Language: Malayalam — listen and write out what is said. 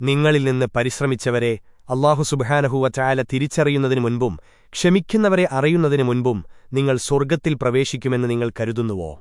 നിങ്ങളിൽ നിന്ന് പരിശ്രമിച്ചവരെ അള്ളാഹു സുബഹാനഹുവ തിരിച്ചറിയുന്നതിനു മുൻപും ക്ഷമിക്കുന്നവരെ അറിയുന്നതിനു മുൻപും നിങ്ങൾ സ്വർഗത്തിൽ പ്രവേശിക്കുമെന്ന് നിങ്ങൾ കരുതുന്നുവോ?